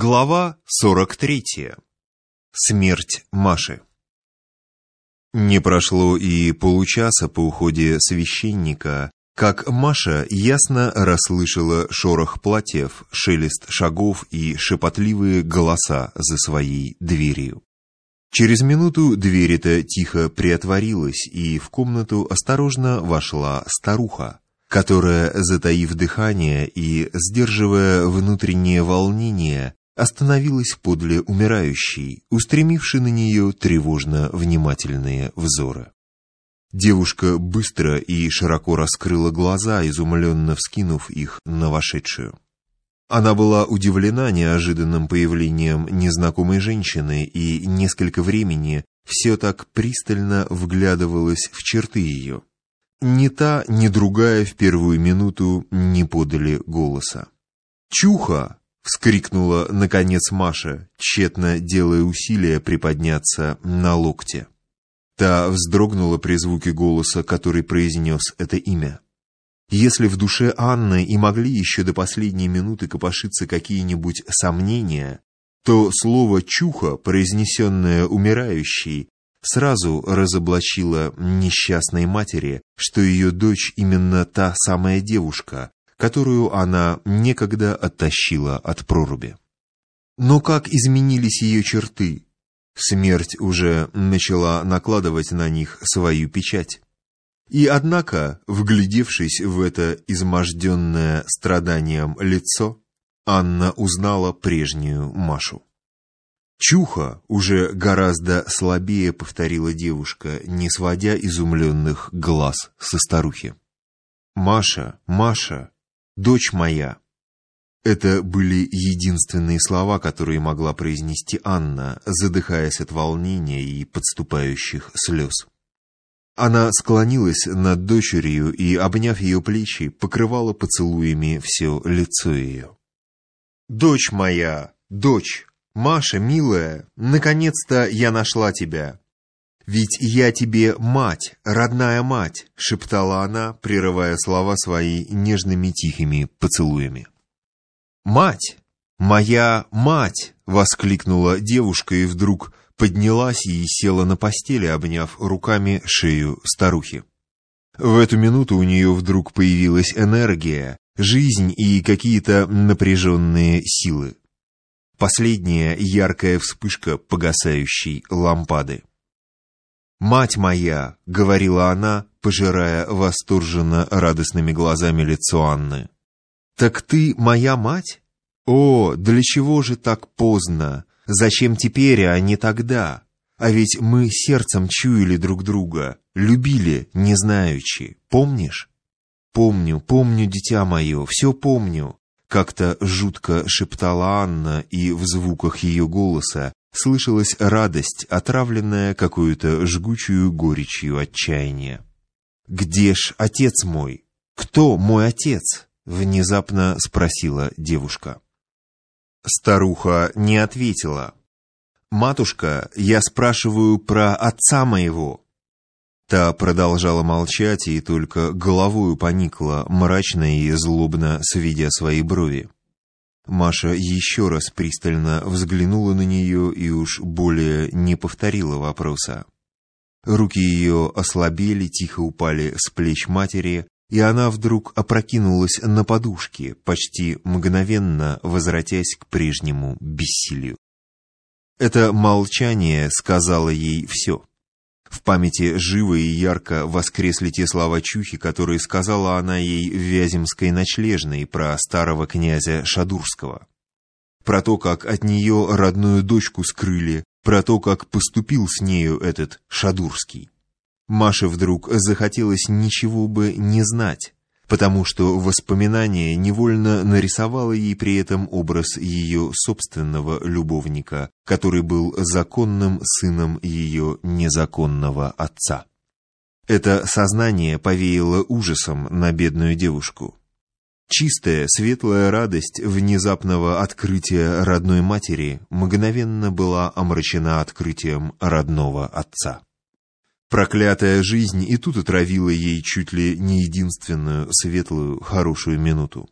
Глава 43. Смерть Маши. Не прошло и получаса по уходе священника, как Маша ясно расслышала шорох платьев, шелест шагов и шепотливые голоса за своей дверью. Через минуту дверь-то тихо приотворилась, и в комнату осторожно вошла старуха, которая, затаив дыхание и сдерживая внутреннее волнение, остановилась подле умирающей, устремившей на нее тревожно внимательные взоры. Девушка быстро и широко раскрыла глаза, изумленно вскинув их на вошедшую. Она была удивлена неожиданным появлением незнакомой женщины и несколько времени все так пристально вглядывалась в черты ее. Ни та, ни другая в первую минуту не подали голоса. «Чуха!» — вскрикнула, наконец, Маша, тщетно делая усилия приподняться на локте. Та вздрогнула при звуке голоса, который произнес это имя. Если в душе Анны и могли еще до последней минуты копошиться какие-нибудь сомнения, то слово «чуха», произнесенное умирающей, сразу разоблачило несчастной матери, что ее дочь именно та самая девушка, которую она некогда оттащила от проруби. Но как изменились ее черты? Смерть уже начала накладывать на них свою печать. И однако, вглядевшись в это изможденное страданием лицо, Анна узнала прежнюю Машу. «Чуха!» — уже гораздо слабее повторила девушка, не сводя изумленных глаз со старухи. «Маша, Маша, дочь моя!» Это были единственные слова, которые могла произнести Анна, задыхаясь от волнения и подступающих слез. Она склонилась над дочерью и, обняв ее плечи, покрывала поцелуями все лицо ее. «Дочь моя, дочь, Маша, милая, наконец-то я нашла тебя. Ведь я тебе мать, родная мать», — шептала она, прерывая слова свои нежными тихими поцелуями. «Мать! Моя мать!» — воскликнула девушка и вдруг поднялась и села на постели, обняв руками шею старухи. В эту минуту у нее вдруг появилась энергия, жизнь и какие-то напряженные силы. Последняя яркая вспышка погасающей лампады. «Мать моя!» — говорила она, пожирая восторженно радостными глазами лицо Анны. «Так ты моя мать? О, для чего же так поздно? Зачем теперь, а не тогда? А ведь мы сердцем чуяли друг друга, любили, не знаючи. Помнишь? Помню, помню, дитя мое, все помню. Как-то жутко шептала Анна, и в звуках ее голоса слышалась радость, отравленная какую-то жгучую горечью отчаяния. «Где ж отец мой? Кто мой отец?» — внезапно спросила девушка. Старуха не ответила. «Матушка, я спрашиваю про отца моего». Та продолжала молчать и только головою поникла, мрачно и злобно сведя свои брови. Маша еще раз пристально взглянула на нее и уж более не повторила вопроса. Руки ее ослабели, тихо упали с плеч матери, и она вдруг опрокинулась на подушке, почти мгновенно возвратясь к прежнему бессилию. Это молчание сказало ей все. В памяти живо и ярко воскресли те слова Чухи, которые сказала она ей в Вяземской ночлежной про старого князя Шадурского. Про то, как от нее родную дочку скрыли, про то, как поступил с нею этот Шадурский. Маше вдруг захотелось ничего бы не знать, потому что воспоминание невольно нарисовало ей при этом образ ее собственного любовника, который был законным сыном ее незаконного отца. Это сознание повеяло ужасом на бедную девушку. Чистая, светлая радость внезапного открытия родной матери мгновенно была омрачена открытием родного отца. Проклятая жизнь и тут отравила ей чуть ли не единственную светлую, хорошую минуту.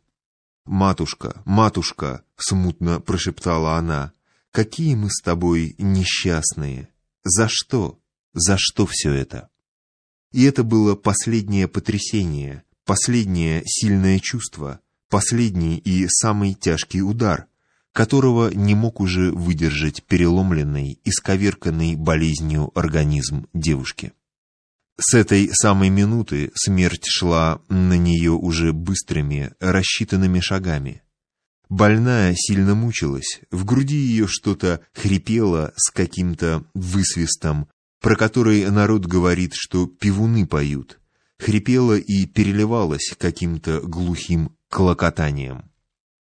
«Матушка, матушка!» — смутно прошептала она. «Какие мы с тобой несчастные! За что? За что все это?» И это было последнее потрясение, последнее сильное чувство, последний и самый тяжкий удар, которого не мог уже выдержать переломленный, исковерканный болезнью организм девушки. С этой самой минуты смерть шла на нее уже быстрыми, рассчитанными шагами. Больная сильно мучилась, в груди ее что-то хрипело с каким-то высвистом, про который народ говорит, что пивуны поют, хрипело и переливалось каким-то глухим клокотанием.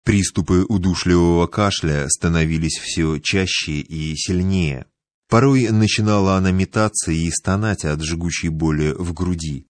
Приступы удушливого кашля становились все чаще и сильнее. Порой начинала она метаться и стонать от жгучей боли в груди,